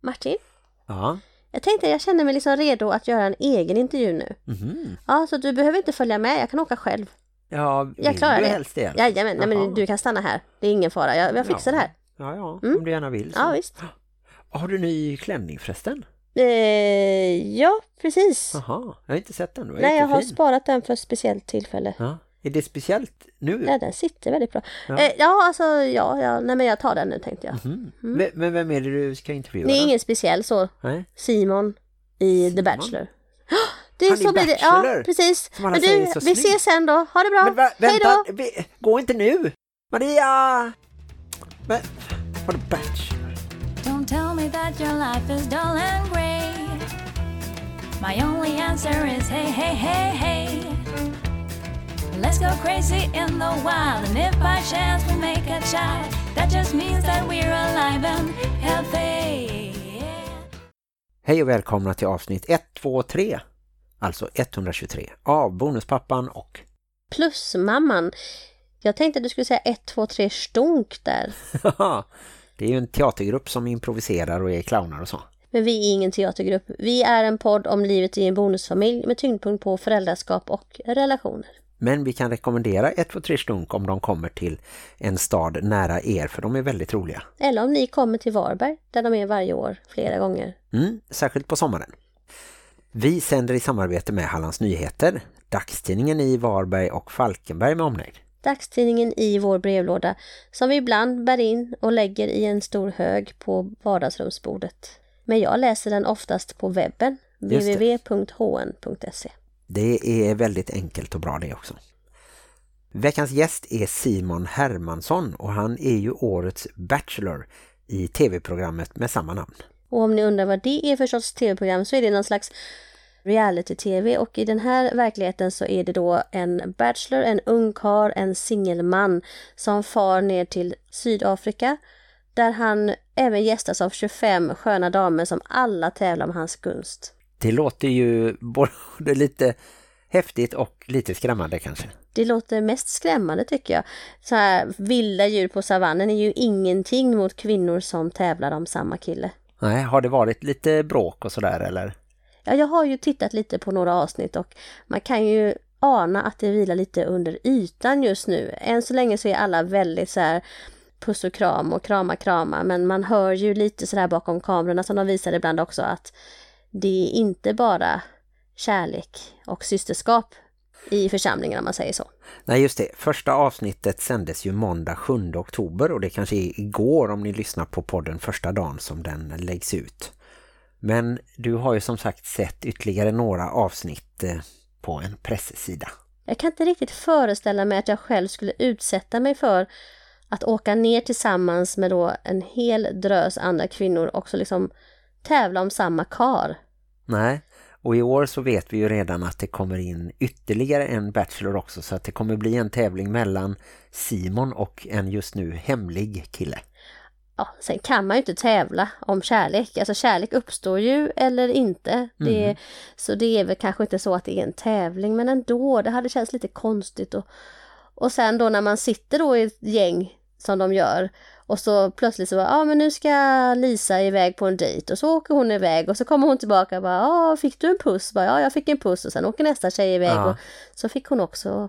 Martin, Ja. jag tänkte jag känner mig liksom redo att göra en egen intervju nu. Mhm. Ja, så du behöver inte följa med, jag kan åka själv. Ja, Jag klarar det. helst det? Jajamän, nej men du kan stanna här. Det är ingen fara, jag, jag fixar Ja. det här. Ja, ja, Mm. om du gärna vill. Så. Ja, visst. Har du ny klänning förresten? Eh, ja, precis. Jaha, jag har inte sett den. Den var Nej, jag har sparat den för ett speciellt tillfälle. Ja. Är det speciellt nu? Ja, den sitter väldigt bra. Ja. Eh, ja alltså, ja, ja, nej men jag tar den nu tänkte jag. Mhm. Men- Men vem är det du ska intervjua? Det är då? ingen speciell så. Nej? Simon i The Simon? Bachelor. Det är Han så blir det. Ja, precis. Men du, är vi snygg. ses sen då. Ha det bra. Men va, Hej vänta, då. vi, gå inte nu! Maria! Men, vadå Bachelor? Don't tell me that your life is dull and grey. My only answer is hey, hey, hey, hey. Let's go crazy in the wild, and if by chance we make a child, that just means that we're alive and healthy. Hej och välkomna till avsnitt 123, alltså 123, av Bonuspappan och... Plusmamman. Jag tänkte att du skulle säga 1, 2, 3 stunk där. det är ju en teatergrupp som improviserar och är clowner och så. Men vi är ingen teatergrupp. Vi är en podd om livet i en bonusfamilj med tyngdpunkt på föräldraskap och relationer. Men vi kan rekommendera 123 stunk om de kommer till en stad nära er, för de är väldigt roliga. Eller om ni kommer till Varberg, där de är varje år, flera gånger. Mm, särskilt på sommaren. Vi sänder i samarbete med Hallands Nyheter, dagstidningen i Varberg och Falkenberg med omnejd. Dagstidningen i vår brevlåda som vi ibland bär in och lägger i en stor hög på vardagsrumsbordet. Men jag läser den oftast på webben, www.hn.se. Det är väldigt enkelt och bra det också. Veckans gäst är Simon Hermansson och han är ju årets Bachelor i tv-programmet med samma namn. Och om ni undrar vad det är för sorts tv-program så är det någon slags reality-tv och i den här verkligheten så är det då en bachelor, en ungkar, en singelman som far ner till Sydafrika där han även gästas av 25 sköna damer som alla tävlar om hans gunst. Det låter ju både lite häftigt och lite skrämmande kanske. Det låter mest skrämmande tycker jag. Så här vilda djur på savannen är ju ingenting mot kvinnor som tävlar om samma kille. Nej, har det varit lite bråk och sådär eller? Ja, jag har ju tittat lite på några avsnitt och man kan ju ana att det vilar lite under ytan just nu. Än så länge så är alla väldigt så här puss och kram och krama krama men man hör ju lite så där bakom kamerorna som de visar ibland också att det är inte bara kärlek och systerskap i församlingen om man säger så. Nej just det, första avsnittet sändes ju måndag 7 oktober och det kanske är igår om ni lyssnar på podden första dagen som den läggs ut. Men du har ju som sagt sett ytterligare några avsnitt eh, på en presssida. Jag kan inte riktigt föreställa mig att jag själv skulle utsätta mig för att åka ner tillsammans med då en hel drös andra kvinnor och så liksom tävla om samma kar. Nej, och i år så vet vi ju redan att det kommer in ytterligare en Bachelor också så att det kommer bli en tävling mellan Simon och en just nu hemlig kille. Ja, sen kan man ju inte tävla om kärlek. Alltså kärlek uppstår ju eller inte. Det, Så det är väl kanske inte så att det är en tävling men ändå, det hade känts lite konstigt. Och, och sen då när man sitter då i ett gäng som de gör och så plötsligt så bara, ja men nu ska Lisa iväg på en dejt och så åker hon iväg och så kommer hon tillbaka och bara, ja fick du en puss? Bara, ja jag fick en puss och sen åker nästa tjej iväg Ja. och så fick hon också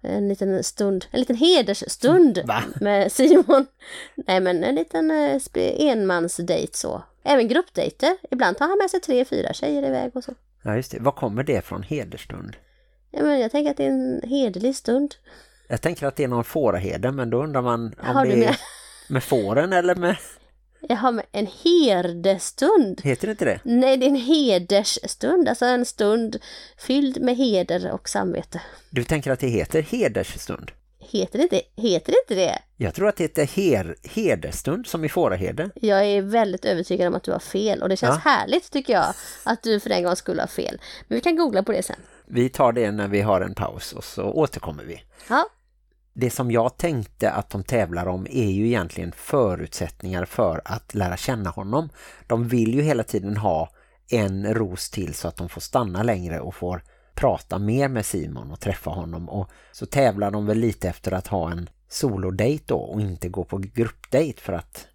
en liten stund, en liten hedersstund Va? med Simon. Nej men en liten eh, enmansdejt så. Även gruppdejter. Ibland tar han med sig tre, fyra tjejer iväg och så. Ja just det, vad kommer det från hederstund? Ja, men jag tänker att det är en hederlig stund. Jag tänker att det är någon fåraheder men då undrar man om Har det är med- fåren eller med... Jag har med en herdestund. Heter det inte det? Nej, det är en hedersstund. Alltså en stund fylld med heder och samvete. Du tänker att det heter hedersstund? Heter det inte, heter det, inte det? Jag tror att det heter her, hederstund som i fåraheder. Jag är väldigt övertygad om att du har fel och det känns Ja. härligt tycker jag att du för en gång skulle ha fel. Men vi kan googla på det sen. Vi tar det när vi har en paus och så återkommer vi. Ja, Det som jag tänkte att de tävlar om är ju egentligen förutsättningar för att lära känna honom. De vill ju hela tiden ha en ros till så att de får stanna längre och får prata mer med Simon och träffa honom. Och så tävlar de väl lite efter att ha en solodate då och inte gå på gruppdate för att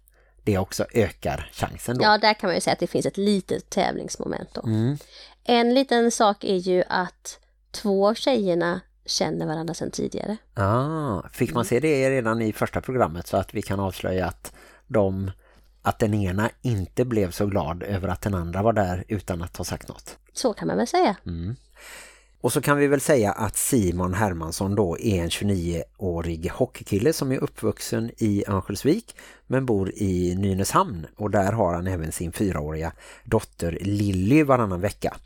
det också ökar chansen då. Ja, där kan man ju säga att det finns ett litet tävlingsmoment då. Mm. En liten sak är ju att två av tjejerna känner varandra sedan tidigare. Ah, fick man se det redan i första programmet så att vi kan avslöja att de att den ena inte blev så glad över att den andra var där utan att ha sagt något. Så kan man väl säga. Mm. Och så kan vi väl säga att Simon Hermansson då är en 29-årig hockeykille som är uppvuxen i Örnsköldsvik men bor i Nynäshamn och där har han även sin fyraåriga dotter Lilly varannan vecka.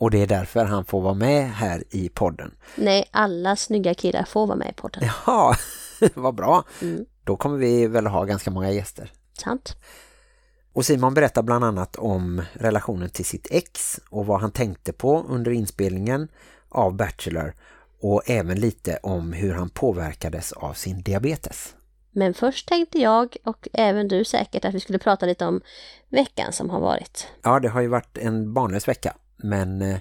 Och det är därför han får vara med här i podden. Nej, alla snygga killar får vara med i podden. Ja, vad bra. Mm. Då kommer vi väl ha ganska många gäster. Sant. Och Simon berättar bland annat om relationen till sitt ex och vad han tänkte på under inspelningen av Bachelor och även lite om hur han påverkades av sin diabetes. Men först tänkte jag och även du säkert att vi skulle prata lite om veckan som har varit. Ja, det har ju varit en barnlös vecka, men eh,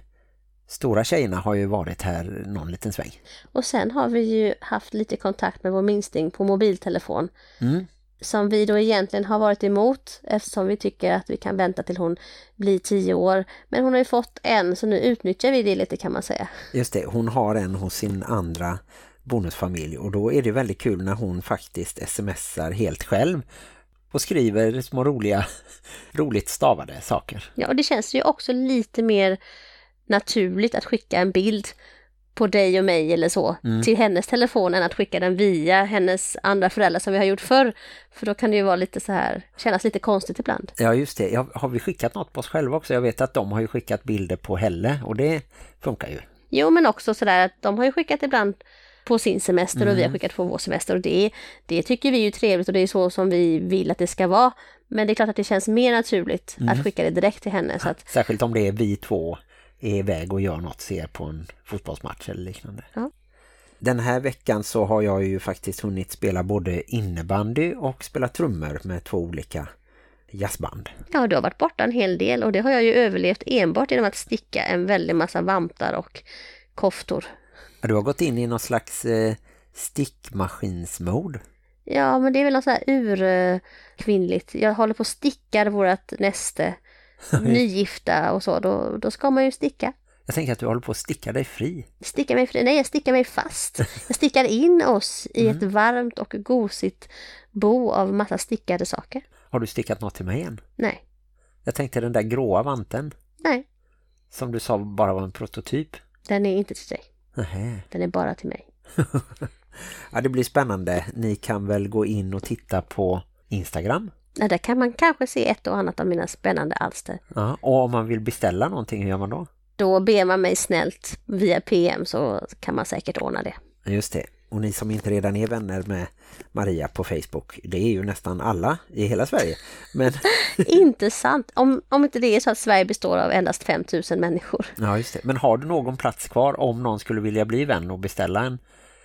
stora tjejerna har ju varit här någon liten sväng. Och sen har vi ju haft lite kontakt med vår minsting på mobiltelefon. Mm. Som vi då egentligen har varit emot eftersom vi tycker att vi kan vänta till hon blir tio år. Men hon har ju fått en så nu utnyttjar vi det lite kan man säga. Just det, hon har en hos sin andra bonusfamilj och då är det väldigt kul när hon faktiskt smsar helt själv och skriver små roliga, roligt stavade saker. Ja, och det känns ju också lite mer naturligt att skicka en bild på dig och mig eller så Mm. till hennes telefon än att skicka den via hennes andra föräldrar som vi har gjort förr. För då kan det ju vara lite så här, kännas lite konstigt ibland. Ja just det, ja, har vi skickat något på oss själva också? Jag vet att de har ju skickat bilder på Helle och det funkar ju. Jo, men också sådär att de har ju skickat ibland på sin semester och vi har skickat på vår semester och det, det tycker vi är ju trevligt och det är så som vi vill att det ska vara. Men det är klart att det känns mer naturligt att skicka det direkt till henne. Så att, Särskilt om det är vi två är iväg och gör något, ser på en fotbollsmatch eller liknande. Ja. Den här veckan så har jag ju faktiskt hunnit spela både innebandy och spela trummor med två olika jazzband. ja, du har varit borta en hel del och det har jag ju överlevt enbart genom att sticka en väldig massa vantar och koftor. Du har gått in i någon slags eh, stickmaskinsmode. Ja, men det är väl något så här urkvinnligt. Jag håller på att sticka vårat näste. Nygifta och så, då, då ska man ju sticka. Jag tänker att du håller på att sticka dig fri. Sticka mig, fri- nej, jag stickar mig fast. Jag stickar in oss i ett varmt och gosigt bo av massa stickade saker. Har du stickat något till mig än? Nej, Jag tänkte den där gråa vanten nej, som du sa bara var en prototyp. den är inte till dig. Nähä. Den är bara till mig. Ja, det blir spännande. Ni kan väl gå in och titta på Instagram. Ja, där kan man kanske se ett och annat av mina spännande alster. Ja, och om man vill beställa någonting, hur gör man då? Då ber man mig snällt via PM så kan man säkert ordna det. Just det. Och ni som inte redan är vänner med Maria på Facebook, det är ju nästan alla i hela Sverige. Men inte sant. Om, om inte det är så att Sverige består av endast 5000 människor. ja, just det. Men har du någon plats kvar om någon skulle vilja bli vän och beställa en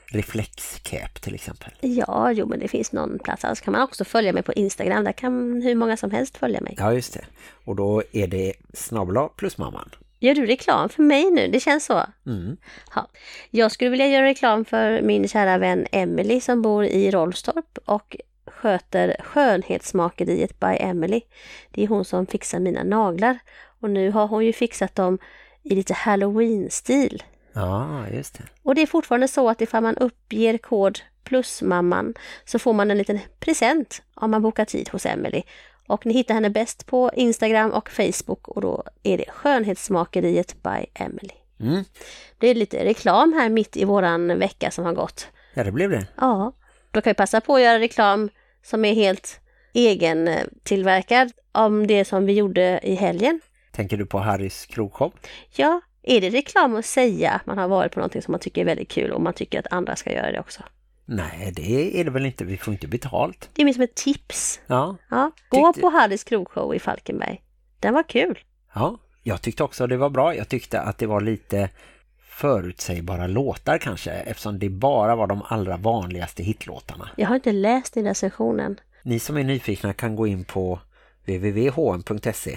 reflexcap till exempel? Ja, jo men det finns någon plats. Annars kan man också följa mig på Instagram. Där kan hur många som helst följa mig. Ja, just det. Och då är det snabla plus mamman. Gör du reklam för mig nu? Det känns så. Mm. Ja. Jag skulle vilja göra reklam för min kära vän Emily som bor i Rollstorp och sköter skönhetsmakeriet by Emily. Det är hon som fixar mina naglar. Och nu har hon ju fixat dem i lite Halloween-stil. Ja, just det. Och det är fortfarande så att ifall man uppger kod plusmamman så får man en liten present om man bokar tid hos Emily. Och ni hittar henne bäst på Instagram och Facebook och då är det Skönhetsmakeriet by Emily. Mm. Det är lite reklam här mitt i våran vecka som har gått. Ja, det blev det. Ja, då kan vi passa på att göra reklam som är helt egen eh, tillverkad om det som vi gjorde i helgen. Tänker du på Harrys krogshow? Ja, är det reklam att säga att man har varit på någonting som man tycker är väldigt kul och man tycker att andra ska göra det också? Nej, det är det väl inte. Vi får inte betalt. Det är mer som ett tips. Ja, Ja, gå Tyckte- på Harrys krogshow i Falkenberg. Den var kul. ja. Jag tyckte också det var bra. Jag tyckte att det var lite förutsägbara låtar kanske. Eftersom det bara var de allra vanligaste hitlåtarna. Jag har inte läst den recensionen. Ni som är nyfikna kan gå in på www.hm.se.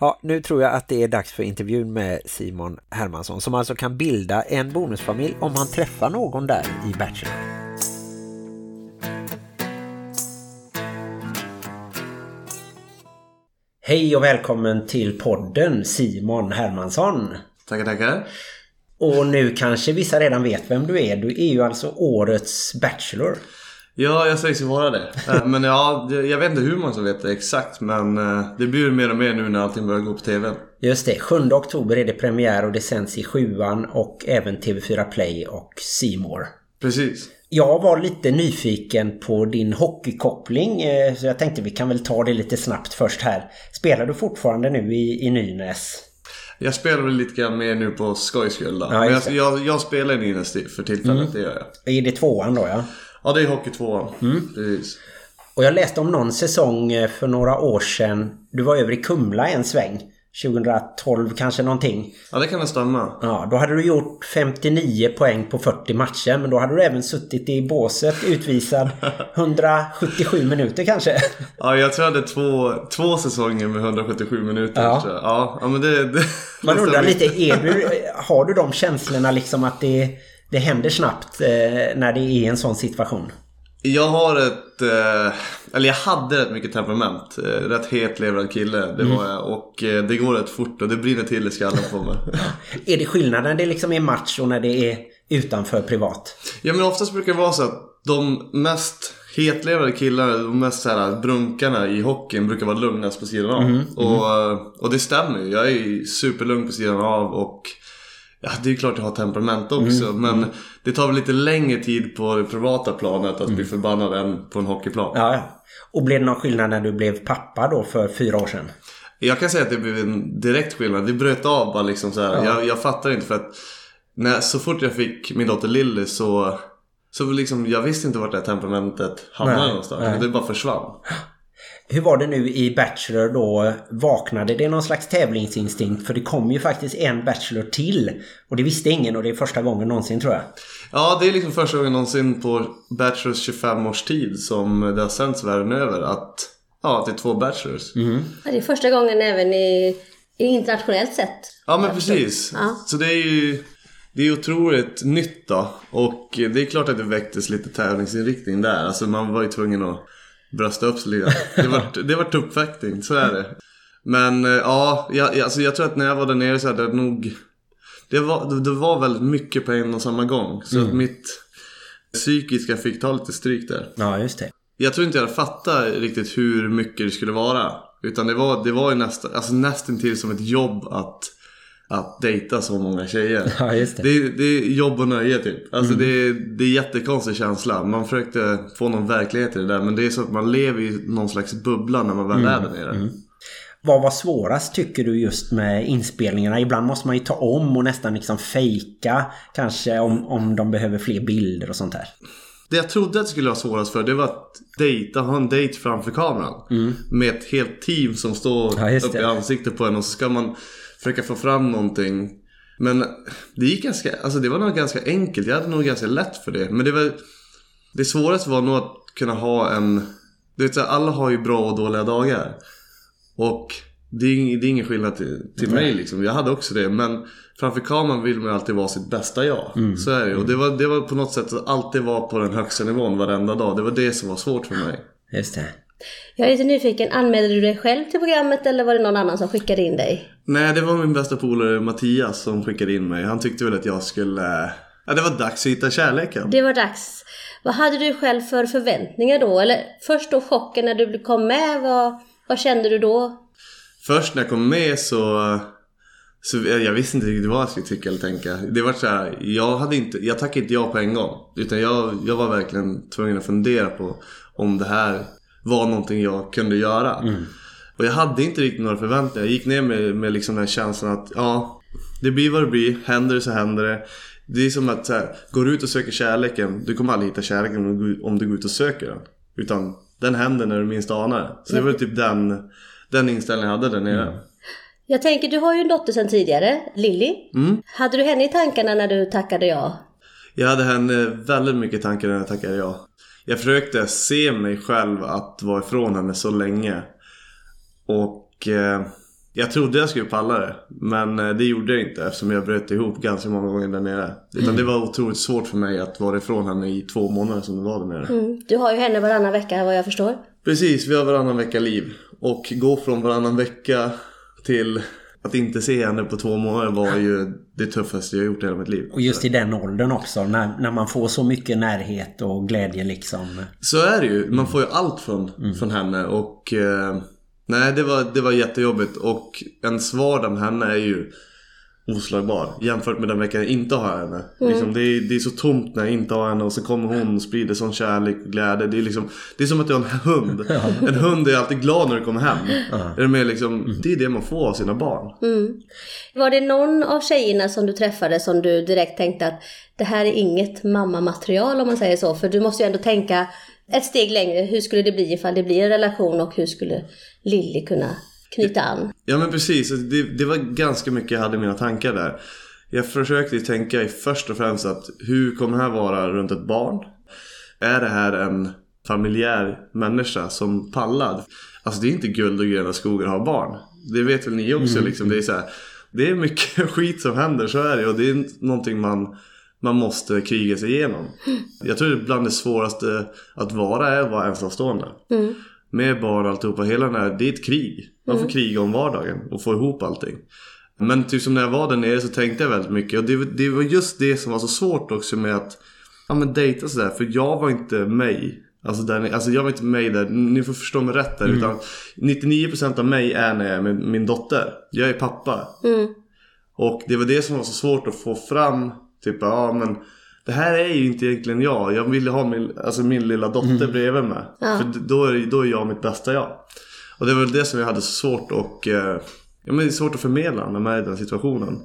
Ja, nu tror jag att det är dags för intervjun med Simon Hermansson som alltså kan bilda en bonusfamilj om han träffar någon där i Bachelor. Hej och välkommen till podden Simon Hermansson. Tackar, tackar. Och nu kanske vissa redan vet vem du är. Du är ju alltså årets Bachelor. Ja, jag sägs ju vara det. Eh, Men ja, jag vet inte hur man som vet det exakt. Men eh, det blir mer och mer nu när allting börjar gå på TV. Just det, 7 oktober är det premiär och det sänds i sjuan och även TV4 Play och More. Precis. Jag var lite nyfiken på din hockeykoppling eh, så jag tänkte vi kan väl ta det lite snabbt först här. Spelar du fortfarande nu i, i Nynäs? Jag spelar väl lite grann mer nu på skojs skull då. Ja, Men jag, jag, jag spelar i Nynäs för tillfället, det gör jag. Är det tvåan då ja? Ja, det är Hockey 2 Precis. Och jag läste om någon säsong eh, för några år sedan. Du var över i Kumla en sväng. 2012 kanske någonting. Ja, det kan det stämma. Ja, då hade du gjort 59 poäng på 40 matcher. Men då hade du även suttit i båset utvisad 177 minuter kanske. Ja, jag tror jag hade två, två säsonger med 177 minuter. Ja. Ja, ja men det... det Man undrar lite, är du, har du de känslorna liksom att det, det händer snabbt eh, när det är en sån situation? Jag har ett, eh, eller jag hade rätt mycket temperament. Eh, rätt hetlevrad kille, det var jag. Och eh, det går rätt fort och det brinner till i skallen på mig. Är det skillnad när det liksom är match och när det är utanför privat? ja men oftast brukar det vara så att de mest hetlevrade killarna, de mest så här brunkarna i hockeyn brukar vara lugnast på sidan av. Och, eh, och det stämmer ju. Jag är superlugn på sidan av och Ja, det är klart jag har temperament också men det tar väl lite längre tid på det privata planet att bli förbannad än på en hockeyplan. Ja, ja. Och blev det någon skillnad när du blev pappa då för fyra år sedan? Jag kan säga att det blev en direkt skillnad. Det bröt av bara liksom så här. Jag, jag fattar inte för att när, så fort jag fick min dotter Lilly så så liksom, jag visste inte vart det här temperamentet hamnade Nej, någonstans. nej. Det bara försvann. Hur var det nu i Bachelor då? Vaknade det någon slags tävlingsinstinkt? För det kom ju faktiskt en Bachelor till. Och det visste ingen och det är första gången någonsin tror jag. Ja, det är liksom första gången någonsin på Bachelors 25 års tid som det har sänds världen över att Ja, att det är två Bachelors. Ja, det är första gången även i, i internationellt sett. Ja men precis. Ja. Så det är ju det är otroligt nytt då. Och det är klart att det väcktes lite tävlingsinriktning där. Alltså man var ju tvungen att brösta upp sig lite. Det var, det var uppvaktning, så är det. Men eh, ja, jag, alltså jag tror att när jag var där nere så hade jag nog... Det var, det, var väldigt mycket på en och samma gång. Så att mitt psykiska fick ta lite stryk där. Ja, just det. Jag tror inte jag fattade riktigt hur mycket det skulle vara. Utan det var, det var ju nästan, alltså nästan till som ett jobb att, att dejta så många tjejer. Ja, det. Det, är- det är jobb och nöje typ. Alltså det, är, det är jättekonstig känsla. Man försökte få någon verklighet i det där. Men det är så att man lever i någon slags bubbla när man väl är där nere. Vad var svårast tycker du just med inspelningarna? Ibland måste man ju ta om och nästan liksom fejka. Kanske om, om de behöver fler bilder och sånt där. Det jag trodde att det skulle vara svårast för det var att dejta, ha en dejt framför kameran. Med ett helt team som står Mm. Ja, det. i ansiktet på en och så ska man försöka få fram någonting. Men det gick ganska, alltså det var nog ganska enkelt. Jag hade nog ganska lätt för det. Men det var, det svåraste var nog att kunna ha en, du vet så här, alla har ju bra och dåliga dagar. Och det är, det är ingen skillnad till, till mig liksom. Jag hade också det. Men framför kameran vill man ju alltid vara sitt bästa jag. Mm. Så är det. Och det var, det var på något sätt att alltid vara på den högsta nivån varenda dag. Det var det som var svårt för mig. Just det. Jag är lite nyfiken, anmälde du dig själv till programmet eller var det någon annan som skickade in dig? Nej, det var min bästa polare Mattias som skickade in mig. Han tyckte väl att jag skulle... Ja, det var dags att hitta kärleken. Det var dags. Vad hade du själv för förväntningar då? Eller först då chocken när du kom med, vad, vad kände du då? Först när jag kom med så... Så jag visste inte riktigt vad jag skulle tycka eller tänka. Det var så här, jag hade inte, jag tackade inte ja på en gång. Utan jag, jag var verkligen tvungen att fundera på om det här var någonting jag kunde göra. Och jag hade inte riktigt några förväntningar. Jag gick ner med, med liksom den känslan att ja, det blir vad det blir. Händer det så händer det. Det är som att här, går du ut och söker kärleken, du kommer aldrig hitta kärleken om du, om du går ut och söker den. Utan den händer när du minst anar det. Så det var typ den, den inställningen jag hade där nere. Jag tänker, du har ju en dotter sedan tidigare, Lilly. Mm. Hade du henne i tankarna när du tackade ja? Jag hade henne väldigt mycket tankar när jag tackade ja. Jag försökte se mig själv att vara ifrån henne så länge. Och eh, jag trodde jag skulle palla det. Men eh, det gjorde jag inte eftersom jag bröt ihop ganska många gånger där nere. Utan det var otroligt svårt för mig att vara ifrån henne i två månader som det var där nere. Mm. Du har ju henne varannan vecka vad jag förstår. Precis, vi har varannan vecka liv. Och gå från varannan vecka till att inte se henne på två månader var ju det tuffaste jag gjort i hela mitt liv. Och just i den åldern också, när, när man får så mycket närhet och glädje liksom. Så är det ju. Man får ju allt från, från henne och... Eh, nej, det var, det var jättejobbigt. Och ens vardag med henne är ju oslagbar. Jämfört med den veckan jag inte har henne. Liksom, det, är, det är så tomt när jag inte har henne och så kommer hon och sprider sån kärlek och glädje. Det är, liksom, det är som att jag har en hund. En hund är alltid glad när du kommer hem. Är det, med, liksom, det är det man får av sina barn. Var det någon av tjejerna som du träffade som du direkt tänkte att det här är inget mammamaterial om man säger så? För du måste ju ändå tänka ett steg längre. Hur skulle det bli ifall det blir en relation och hur skulle Lilly kunna knyta an? Ja men precis, Alltså, det, det var ganska mycket jag hade i mina tankar där. Jag försökte tänka i först och främst att hur kommer det här vara runt ett barn? Är det här en familjär människa som pallar? Alltså det är inte guld och gröna skogar att ha barn. Det vet väl ni också liksom. Det är, så här, det är mycket skit som händer, så är det. Och det är någonting man, man måste kriga sig igenom. Jag tror att bland det svåraste att vara är att vara ensamstående. Med barn och alltihopa, hela den här, det är ett krig. Man får kriga om vardagen och få ihop allting. Men typ som när jag var där nere så tänkte jag väldigt mycket. Och det, det var just det som var så svårt också med att ja, men dejta sådär. För jag var inte mig. Alltså, där, alltså jag var inte mig där. Ni får förstå mig rätt där. Utan 99% av mig är när jag är med min dotter. Jag är pappa. Och det var det som var så svårt att få fram. Typ, ja men det här är ju inte egentligen jag. Jag ville ha min, alltså min lilla dotter bredvid mig. För då är, då är jag mitt bästa jag. Och det var väl det som jag hade så svårt och eh, Ja men det är svårt att förmedla när man är i den situationen.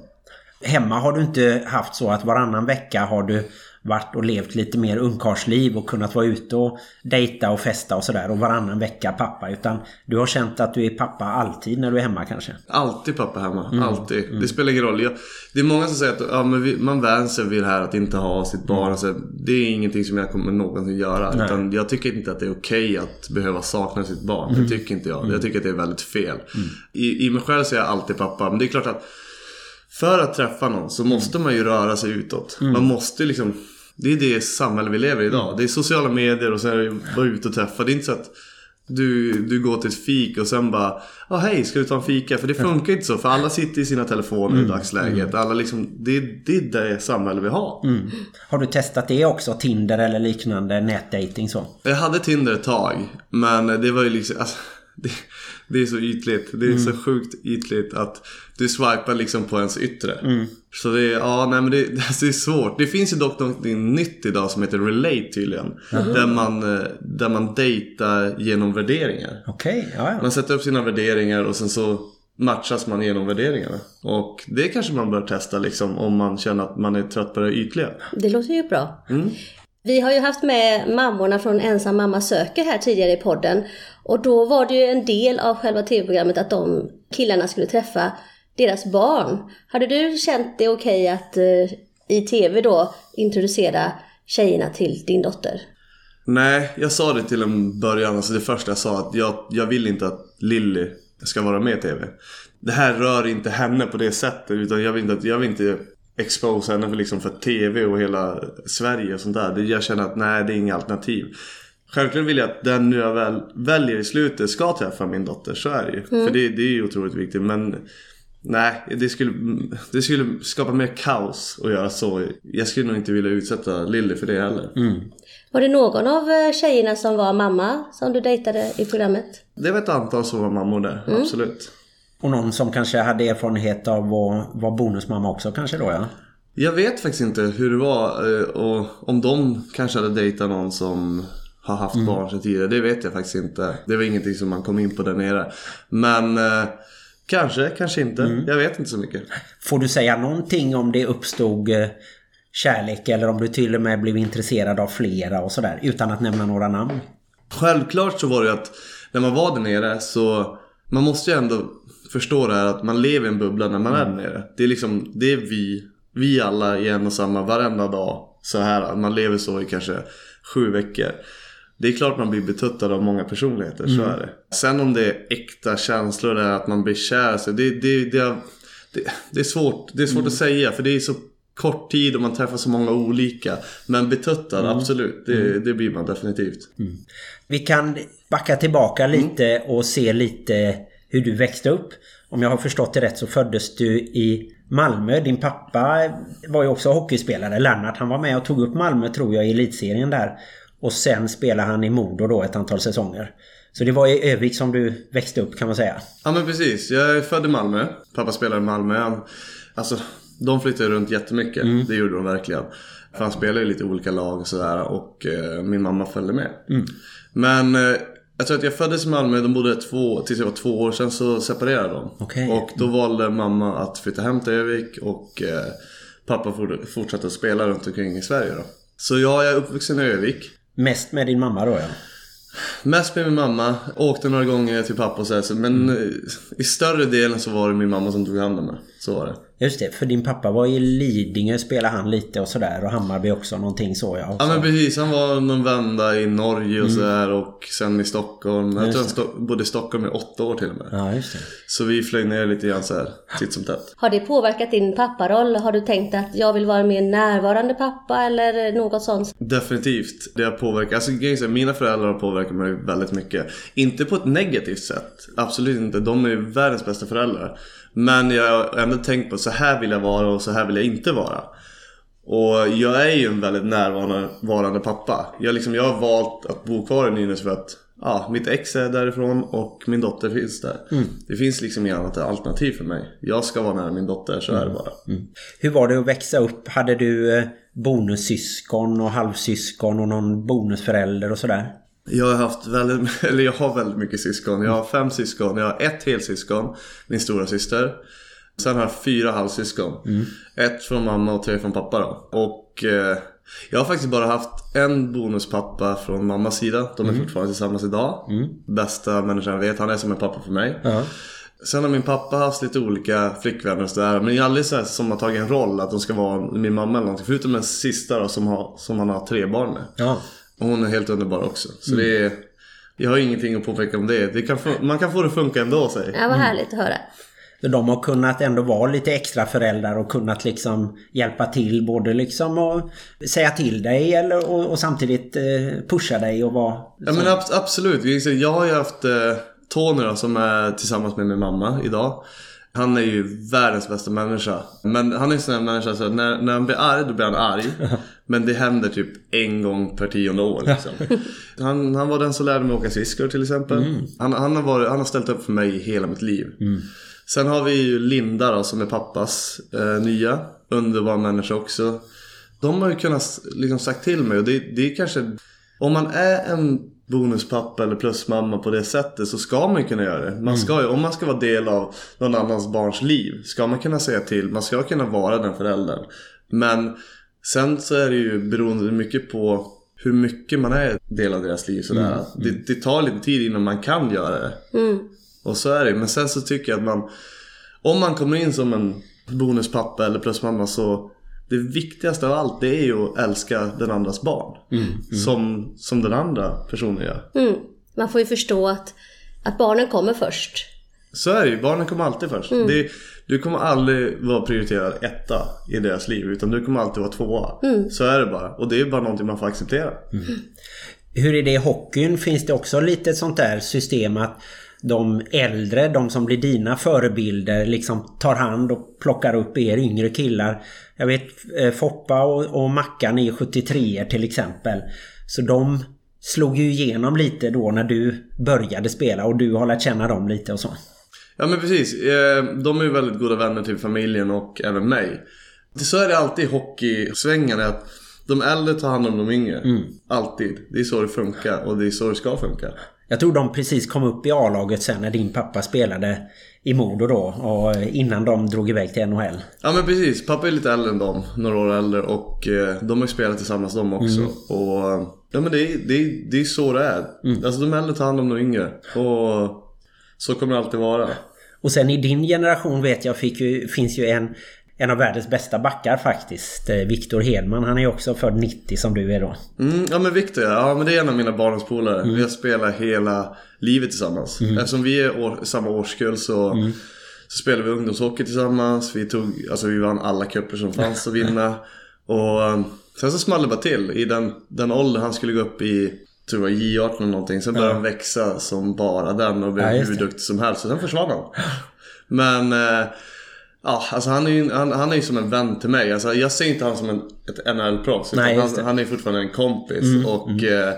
Hemma har du inte haft så att varannan vecka har du varit och levt lite mer ungkarlsliv och kunnat vara ute och dejta och festa och sådär och varannan vecka pappa utan du har känt att du är pappa alltid när du är hemma kanske? Alltid pappa hemma, alltid. Det spelar ingen roll. Jag, det är många som säger att ja, vi, man vänjer sig vid det här att inte ha sitt barn. Alltså, det är ingenting som jag kommer någonsin göra. Nej. Utan jag tycker inte att det är okej att behöva sakna sitt barn. Det tycker inte jag. Jag tycker att det är väldigt fel. I, I mig själv så är jag alltid pappa. Men det är klart att för att träffa någon så måste man ju röra sig utåt. Man måste liksom Det är det samhälle vi lever i idag. Det är sociala medier och sen är det vara ute och träffa. Det är inte så att du, du går till ett fik och sen bara Ja hej, ska du ta en fika? För det funkar inte så. För alla sitter i sina telefoner i dagsläget. Alla liksom, det, det är det samhälle vi har. Har du testat det också? Tinder eller liknande nätdating så? Jag hade Tinder ett tag. Men det var ju liksom... Alltså, det, det är så ytligt. Det är så sjukt ytligt att du swipar liksom på ens yttre. Så det är, ja nej men det, alltså det är svårt. Det finns ju dock något nytt idag som heter Relate tydligen. Där man, eh, där man dejtar genom värderingar. Okej, ja, ja. Man sätter upp sina värderingar och sen så matchas man genom värderingarna. Och det kanske man bör testa liksom om man känner att man är trött på det ytliga. Det låter ju bra. Vi har ju haft med mammorna från Ensam mamma söker här tidigare i podden. Och då var det ju en del av själva tv-programmet att de killarna skulle träffa deras barn. Hade du känt det okej att eh, i tv då introducera tjejerna till din dotter? Nej, jag sa det till en början, alltså det första jag sa att jag, jag vill inte att Lilly ska vara med i TV. Det här rör inte henne på det sättet utan jag vill inte, jag vill inte expose henne för, liksom för TV och hela Sverige och sånt där. Det- Jag känner att nej, det är inga alternativ. Självklart vill jag att den nu jag väl väljer i slutet ska träffa min dotter, så är det ju. För det, det är ju otroligt viktigt men Nej, det skulle, det skulle skapa mer kaos att göra så. Jag skulle nog inte vilja utsätta Lilly för det heller. Var det någon av eh, tjejerna som var mamma som du dejtade i programmet? Det var ett antal som var mammor där, absolut. Och någon som kanske hade erfarenhet av att vara bonusmamma också kanske då ja? Jag vet faktiskt inte hur det var eh, och om de kanske hade dejtat någon som har haft barn sedan tidigare. Det vet jag faktiskt inte. Det var ingenting som man kom in på där nere. Men eh, kanske, kanske inte. Jag vet inte så mycket. Får du säga någonting om det uppstod eh, kärlek eller om du till och med blev intresserad av flera och sådär utan att nämna några namn? Självklart så var det att när man var där nere så man måste ju ändå förstå det här att man lever i en bubbla när man är där nere. Det är liksom, det är vi, vi alla i en och samma varenda dag så här. att Man lever så i kanske sju veckor. Det är klart man blir betuttad av många personligheter, så är det. Sen om det är äkta känslor där att man blir kär, så det, det, det, det, det är svårt, det är svårt att säga för det är så kort tid och man träffar så många olika. Men betuttad, absolut. Det, det blir man definitivt. Vi kan backa tillbaka lite och se lite hur du växte upp. Om jag har förstått det rätt så föddes du i Malmö. Din pappa var ju också hockeyspelare. Lennart han var med och tog upp Malmö tror jag i elitserien där. Och sen spelade han i Modo då ett antal säsonger. Så det var i Övik som du växte upp kan man säga. Ja men precis, jag är född i Malmö. Pappa spelade i Malmö. Alltså, de flyttade runt jättemycket. Det gjorde de verkligen. För han spelade i lite olika lag och sådär. Och eh, min mamma följde med. Men eh, jag tror att jag föddes i Malmö. De bodde två, tills jag var två år. Sen så separerade de. Okej. Och då valde mamma att flytta hem till Övik. Och eh, pappa for- fortsatte att spela runt omkring i Sverige då. Så jag är uppvuxen i Övik. Mest med din mamma då ja. Mest med min mamma, åkte några gånger till pappa och så, här, men eh, i större delen så var det min mamma som tog hand om mig. Så var det. Just det, för din pappa var i Lidingö spelade han lite och sådär och Hammarby också någonting så ja. Ja men precis, han var någon vända i Norge och så här och sen i Stockholm. Jag tror han bodde i Stockholm i åtta år till och med. Ja just det. Så vi flög ner lite grann så här, titt som tätt. Har det påverkat din papparoll? Har du tänkt att jag vill vara mer närvarande pappa eller något sånt? Definitivt. Det har påverkat. Alltså är här, mina föräldrar har påverkat mig väldigt mycket. Inte på ett negativt sätt. Absolut inte. De är ju världens bästa föräldrar. Men jag har ändå tänkt på så här vill jag vara och så här vill jag inte vara. Och jag är ju en väldigt närvarande pappa. Jag, liksom, jag har valt att bo kvar i Nynäs för att ja, mitt ex är därifrån och min dotter finns där. Det finns liksom inget annat alternativ för mig. Jag ska vara nära min dotter, så är det bara. Hur var det att växa upp? Hade du eh, bonussyskon och halvsyskon och någon bonusförälder och sådär? Jag har haft väldigt, eller jag har väldigt mycket syskon. Jag har fem syskon. Jag har ett helsyskon, min stora syster. Sen har jag fyra halvsyskon. Ett från mamma och tre från pappa då. Och eh, jag har faktiskt bara haft en bonuspappa från mammas sida. De är fortfarande tillsammans idag. Bästa människan jag vet. Han är som en pappa för mig. Ja. Sen har min pappa haft lite olika flickvänner och sådär. Men det är aldrig så här som har tagit en roll att de ska vara min mamma eller någonting. Förutom en sista då som, har, som han har tre barn med. Ja. Och hon är helt underbar också. Så det är... Jag har ingenting att påpeka om det. det kan, fun- man kan få det att funka ändå säg. Ja, vad härligt att höra. Men de har kunnat ändå vara lite extra föräldrar och kunnat liksom hjälpa till både liksom och säga till dig eller och, och samtidigt eh, pusha dig och vara... Ja men ab- absolut. Jag Jag har ju haft eh, Tony då, som är tillsammans med min mamma idag. Han är ju världens bästa människa. Men han är en sån här människa så att när, när han blir arg, då blir han arg. Men det händer typ en gång per tionde år liksom. Han, han var den som lärde mig åka skridskor till exempel. Han, han, har varit, han har ställt upp för mig i hela mitt liv. Sen har vi ju Linda då, som är pappas eh, nya. Underbar människa också. De har ju kunnat liksom sagt till mig och det, det är kanske Om man är en bonuspappa eller plusmamma på det sättet så ska man ju kunna göra det. Man ska ju, om man ska vara del av någon annans barns liv ska man kunna säga till. Man ska kunna vara den föräldern. Men sen så är det ju beroende mycket på hur mycket man är del av deras liv. Sådär. Det, det tar lite tid innan man kan göra det. Och så är det. Men sen så tycker jag att man Om man kommer in som en bonuspappa eller plusmamma så Det viktigaste av allt det är ju att älska den andras barn. Som, som den andra personen gör. Mm. Man får ju förstå att, att barnen kommer först. Så är det ju. Barnen kommer alltid först. Det, du kommer aldrig vara prioriterad etta i deras liv. Utan du kommer alltid vara tvåa. Så är det bara. Och det är bara någonting man får acceptera. Hur är det i hockeyn? Finns det också lite ett sånt där system att de äldre, de som blir dina förebilder liksom tar hand och plockar upp er yngre killar. Jag vet eh, Foppa och, och Mackan är 73 till exempel. Så de slog ju igenom lite då när du började spela och du har lärt känna dem lite och så. Ja men precis. Eh, De är ju väldigt goda vänner till familjen och även mig. Så är det alltid i hockeysvängen att de äldre tar hand om de yngre. Alltid. Det är så det funkar och det är så det ska funka. Jag tror de precis kom upp i A-laget sen när din pappa spelade i Modo då och innan de drog iväg till NHL. Ja men precis, pappa är lite äldre än dem, några år äldre och eh, de har ju spelat tillsammans de också. Och eh, ja men det är, det är, det är så det är. Alltså de äldre tar hand om de yngre. Och så kommer det alltid vara. Och sen i din generation vet jag fick ju, finns ju en, en av världens bästa backar faktiskt. Eh, Viktor Hedman, han är ju också född 90 som du är då. Mm, ja men Victor ja. men det är en av mina barndomspolare. Vi har spelat hela livet tillsammans. Eftersom vi är år, samma årskull så, Så spelade vi ungdomshockey tillsammans. Vi, tog, alltså vi vann alla cuper som fanns att vinna. Och eh, sen så small det bara till. I den, den ålder han skulle gå upp i tror jag J18 eller någonting. Sen började han växa som bara den och blev Ja, hur duktig som helst. Så sen försvann han. Men eh, ja, alltså han är ju han, han är ju som en vän till mig. Alltså, jag ser inte han som en, ett NHL-proffs. Han, han är fortfarande en kompis. och eh,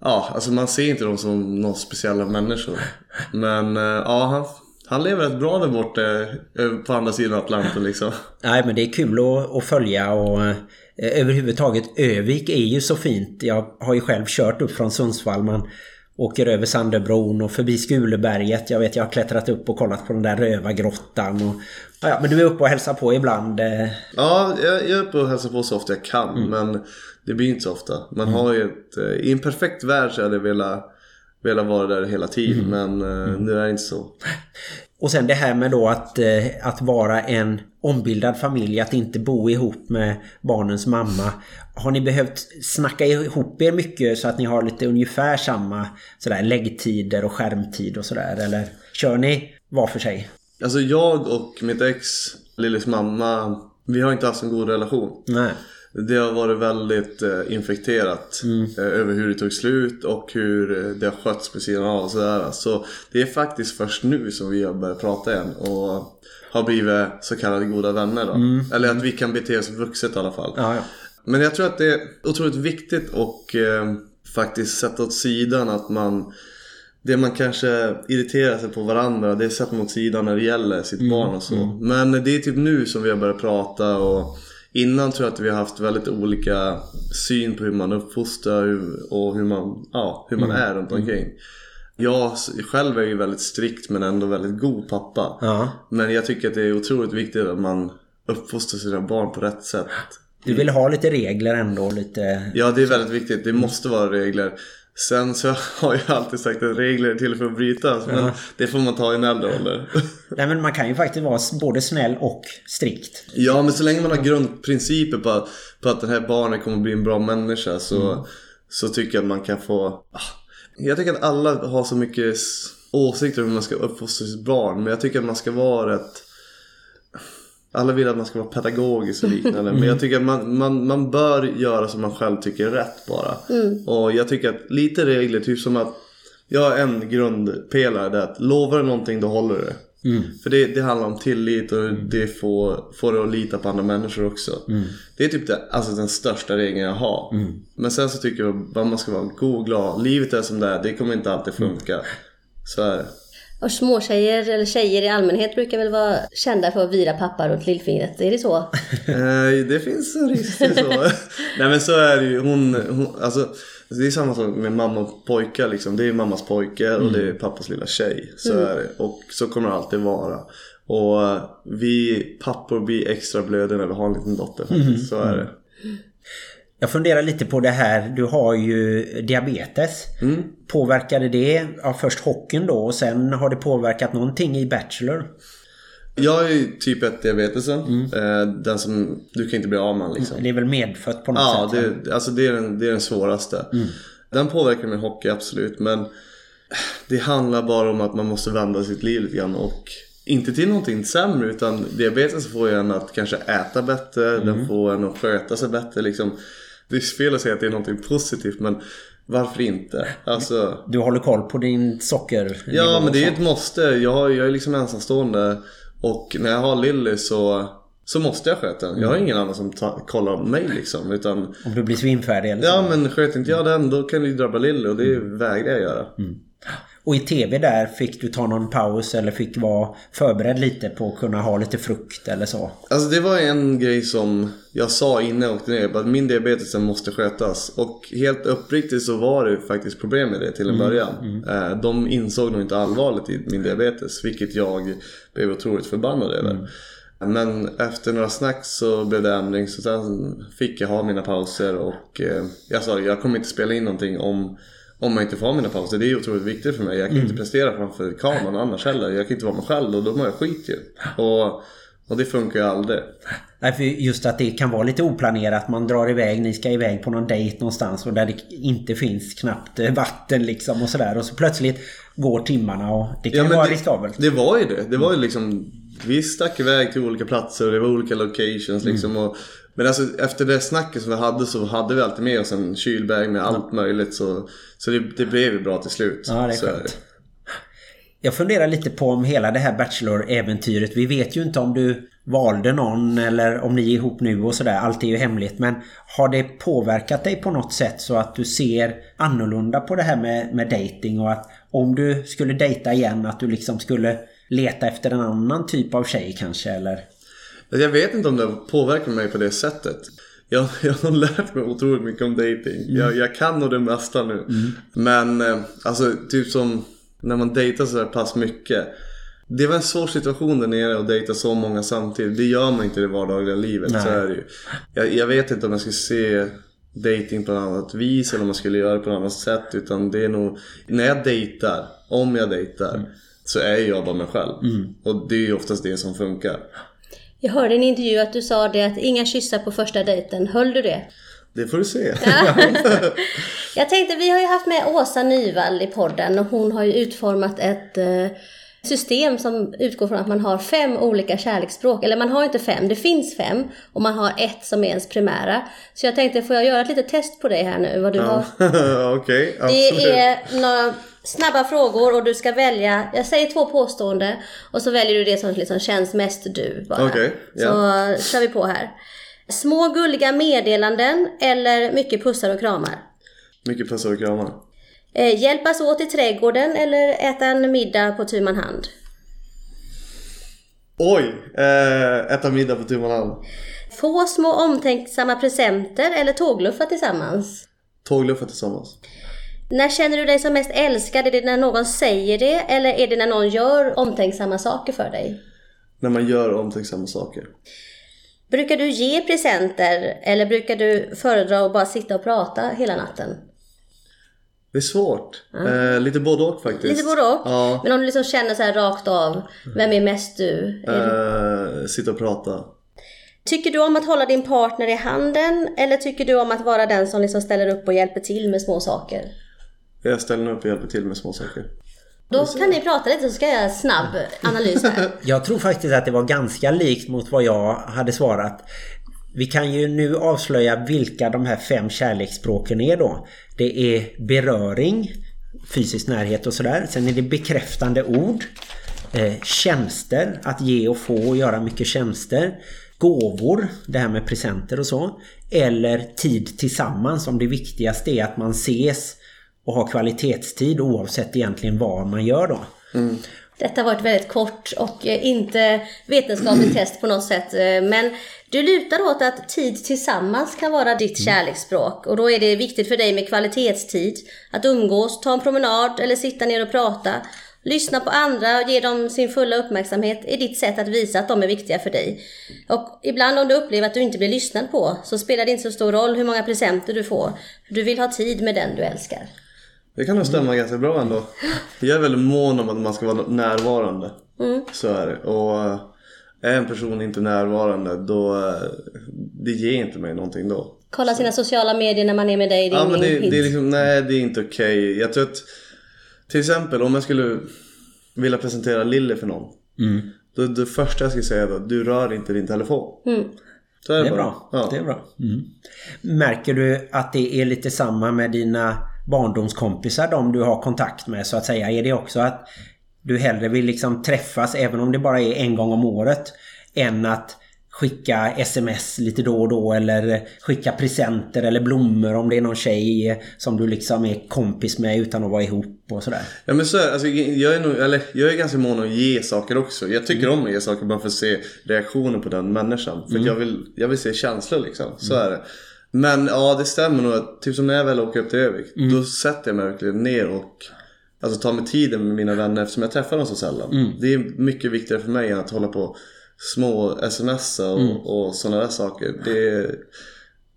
ja, alltså man ser inte dem som några speciella människor. Men eh, ja, han, han lever rätt bra där borta eh, på andra sidan Atlanten liksom. Nej men det är kul att, att följa och eh, överhuvudtaget Övik är ju så fint. Jag har ju själv kört upp från Sundsvall. Man åker över Sandöbron och förbi Skuleberget. Jag vet jag har klättrat upp och kollat på den där rövargrottan. Och, ja, ja, men du är uppe och hälsar på ibland. eh. Ja, jag, jag är uppe och hälsar på så ofta jag kan. Men det blir inte så ofta. Man har ju ett, eh, I en perfekt värld så hade jag velat, velat vara där hela tiden. Men eh, nu är det inte så. Och sen det här med då att, eh, att vara en ombildad familj, att inte bo ihop med barnens mamma. Har ni behövt snacka ihop er mycket så att ni har lite ungefär samma sådär läggtider och skärmtid och sådär? Eller kör ni var för sig? Alltså jag och mitt ex, Lillis mamma, vi har inte haft en god relation. Nej. Det har varit väldigt eh, infekterat eh, över hur det tog slut och hur eh, det har skötts på sidan av och sådär. Så det är faktiskt först nu som vi har börjat prata igen och har blivit så kallade goda vänner då. Eller att vi kan bete oss vuxet i alla fall. Ja, ja. Men jag tror att det är otroligt viktigt och eh, faktiskt sätta åt sidan att man det man kanske irriterar sig på varandra det sätter man åt sidan när det gäller sitt barn och så. Men det är typ nu som vi har börjat prata och innan tror jag att vi har haft väldigt olika syn på hur man uppfostrar och hur man, ja, hur man är runt omkring. Jag s- själv är ju väldigt strikt men ändå väldigt god pappa. Ja. Men jag tycker att det är otroligt viktigt att man uppfostrar sina barn på rätt sätt. Du vill ha lite regler ändå, lite... Ja, det är väldigt viktigt. Det måste vara regler. Sen så har jag alltid sagt att regler är till för att brytas. Men det får man ta i en äldre ålder. Nej men man kan ju faktiskt vara både snäll och strikt. ja, men så länge man har grundprinciper på, att- på att den här barnen kommer bli en bra människa så, så tycker jag att man kan få... Ah, Jag tycker att alla har så mycket åsikter om hur man ska uppfostra sitt barn. Men jag tycker att man ska vara rätt... Alla vill att man ska vara pedagogisk och liknande. Men jag tycker att man, man, man bör göra som man själv tycker är rätt bara. Och jag tycker att lite regler, typ som att jag har en grundpelare det är att lovar du någonting då håller du det. För det, det handlar om tillit och det får, får dig att lita på andra människor också. Det är typ det, alltså den största regeln jag har. Men sen så tycker jag att man ska vara god och glad. Livet är som det är, det kommer inte alltid funka. Så är det. Och småtjejer, eller tjejer i allmänhet, brukar väl vara kända för att vira pappa runt lillfingret. Är det så? Eh, det finns en risk till så. Nej men så är det ju. Hon, hon, alltså, det är samma sak med mamma och pojkar liksom. Det är mammas pojke och det är pappas lilla tjej. Så är det. Och så kommer det alltid vara. Och eh, vi pappor blir extra blödiga när vi har en liten dotter faktiskt. Så är det. Jag funderar lite på det här, du har ju diabetes. Påverkade det ja, först hockeyn då och sen har det påverkat någonting i Bachelor? Jag är ju typ 1 diabetesen. Eh, den som du kan inte bli av med liksom. Det är väl medfött på något Ja, sätt? va? det, alltså det, är den, det är den svåraste. Den påverkar min hockey absolut men det handlar bara om att man måste vända sitt liv lite grann och inte till någonting sämre utan diabetes får ju en att kanske äta bättre, den får en att sköta sig bättre liksom. Det är fel att säga att det är någonting positivt men varför inte? Alltså, Du håller koll på din socker? ja men det är ett måste. Jag, jag är liksom ensamstående och när jag har Lilly så, så måste jag sköta den. Jag har ingen annan som ta, kollar om mig liksom utan Om du blir svimfärdig eller så? Ja men sköter inte jag den då kan det ju drabba Lille och det vägrar jag göra. Och i tv där fick du ta någon paus eller fick vara förberedd lite på att kunna ha lite frukt eller så? Alltså det var en grej som jag sa innan jag åkte ner. Att min diabetes måste skötas. Och helt uppriktigt så var det faktiskt problem med det till en början. Eh, De insåg nog inte allvarligt i min diabetes. Vilket jag blev otroligt förbannad över. Men efter några snack så blev det ändring. Så sen fick jag ha mina pauser. Och eh, jag sa jag kommer inte spela in någonting om om jag inte får mina pauser. Det är otroligt viktigt för mig. Jag kan inte prestera framför kameran annars heller. Jag kan inte vara mig själv och då mår jag skit ju. Och Och det funkar ju aldrig. Nej, för just att det kan vara lite oplanerat. Man drar iväg, ni ska iväg på någon dejt någonstans och där det inte finns knappt eh, vatten liksom och sådär. Och så plötsligt går timmarna och det kan men vara det, riskabelt. Det var ju det. Det var ju liksom Vi stack iväg till olika platser och det var olika locations liksom. Mm. Och, men alltså efter det snacket som vi hade så hade vi alltid med oss en kylbag med allt möjligt. Så, så det, det blev ju bra till slut. Ja, det är skönt. Jag funderar lite på om hela det här Bachelor-äventyret. Vi vet ju inte om du valde någon eller om ni är ihop nu och sådär. Allt är ju hemligt. Men har det påverkat dig på något sätt så att du ser annorlunda på det här med, med dating och att om du skulle dejta igen att du liksom skulle leta efter en annan typ av tjej kanske eller? Jag vet inte om det har påverkat mig på det sättet. Jag, jag har lärt mig otroligt mycket om dating. Jag, jag kan nog det mesta nu. Men eh, alltså typ som när man dejtar så pass mycket. Det var en svår situation där nere att dejta så många samtidigt. Det gör man inte i det vardagliga livet. Så är det ju. Jag, jag vet inte om jag skulle se dating på ett annat vis eller om jag skulle göra det på ett annat sätt. Utan det är nog, när jag dejtar, om jag dejtar, så är jag bara mig själv. Och det är ju oftast det som funkar. Jag hörde i en intervju att du sa det att inga kyssar på första dejten. Höll du det? Det får du se. Jag tänkte, vi har ju haft med Åsa Nyvall i podden och hon har ju utformat ett eh, system som utgår från att man har fem olika kärleksspråk. Eller man har inte fem, det finns fem och man har ett som är ens primära. Så jag tänkte, får jag göra ett litet test på dig här nu? Vad du har? Okej, Det absolut. är några snabba frågor och du ska välja, jag säger två påstående och så väljer du det som liksom känns mest du bara. Okej, Så ja. kör vi på här. Små gulliga meddelanden eller mycket pussar och kramar? Mycket pussar och kramar. Eh, hjälpas åt i trädgården eller äta en middag på tu man hand? Oj! Eh, äta middag på tu man hand. Få små omtänksamma presenter eller tågluffa tillsammans? Tågluffa tillsammans. När känner du dig som mest älskad? Är det när någon säger det eller är det när någon gör omtänksamma saker för dig? När man gör omtänksamma saker. Brukar du ge presenter eller brukar du föredra att bara sitta och prata hela natten? Det är svårt. Eh, lite både och faktiskt. Lite både och. Ja. Men om du liksom känner så här rakt av, vem är mest du? Är Eh, sitta och prata. Tycker du om att hålla din partner i handen eller tycker du om att vara den som liksom ställer upp och hjälper till med små saker? Jag ställer mig upp och hjälper till med små saker. Då kan ni prata lite så ska jag göra en snabb analys här. Jag tror faktiskt att det var ganska likt mot vad jag hade svarat. Vi kan ju nu avslöja vilka de här fem kärleksspråken är då. Det är beröring, fysisk närhet och sådär. Sen är det bekräftande ord. Eh, tjänster, att ge och få och göra mycket tjänster. Gåvor, det här med presenter och så. Eller tid tillsammans om det viktigaste är att man ses och har kvalitetstid oavsett egentligen vad man gör då. Detta var ett väldigt kort och eh, inte vetenskapligt test på något sätt. eh, Men du lutar åt att tid tillsammans kan vara ditt kärleksspråk. Och då är det viktigt för dig med kvalitetstid. Att umgås, ta en promenad eller sitta ner och prata. Lyssna på andra och ge dem sin fulla uppmärksamhet är ditt sätt att visa att de är viktiga för dig. Och ibland om du upplever att du inte blir lyssnad på så spelar det inte så stor roll hur många presenter du får. Du vill ha tid med den du älskar. Det kan nog stämma ganska bra ändå. Jag är väldigt mån om att man ska vara närvarande. Så är det. Och eh, är en person inte närvarande då eh, det ger inte mig någonting då. Kolla sina sociala medier när man är med dig. Det är Ja men det, det är liksom, nej det är inte okej. Jag tror att till exempel om jag skulle vilja presentera Lille för någon. Då det första jag skulle säga då, du rör inte din telefon. Så är det, Det är bara. bra. Ja. Det är bra. Mm. Märker du att det är lite samma med dina barndomskompisar, de du har kontakt med så att säga? Är det också att du hellre vill liksom träffas även om det bara är en gång om året än att skicka sms lite då och då eller skicka presenter eller blommor om det är någon tjej som du liksom är kompis med utan att vara ihop och sådär? Ja men så är, alltså, jag är nog, eller jag är ganska mån om att ge saker också. Jag tycker om att ge saker bara för att se reaktionen på den människan. För att jag, vill, jag vill se känslor liksom. Så är det. Men ja det stämmer nog typ som när jag väl åker upp till Övik. Då sätter jag mig verkligen ner och Alltså tar mig tiden med mina vänner eftersom jag träffar dem så sällan. Det är mycket viktigare för mig än att hålla på små sms och, och sådana där saker. Det,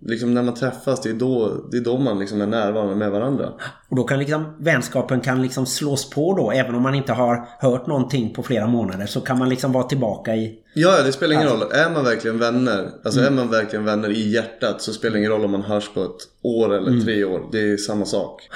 liksom när man träffas, det är då, det är då man liksom är närvarande med varandra. Och då kan liksom vänskapen kan liksom slås på då även om man inte har hört någonting på flera månader så kan man liksom vara tillbaka i Ja, det spelar ingen roll. Är man verkligen vänner, alltså är man verkligen vänner i hjärtat så spelar det ingen roll om man hörs på ett år eller tre år. Det är samma sak.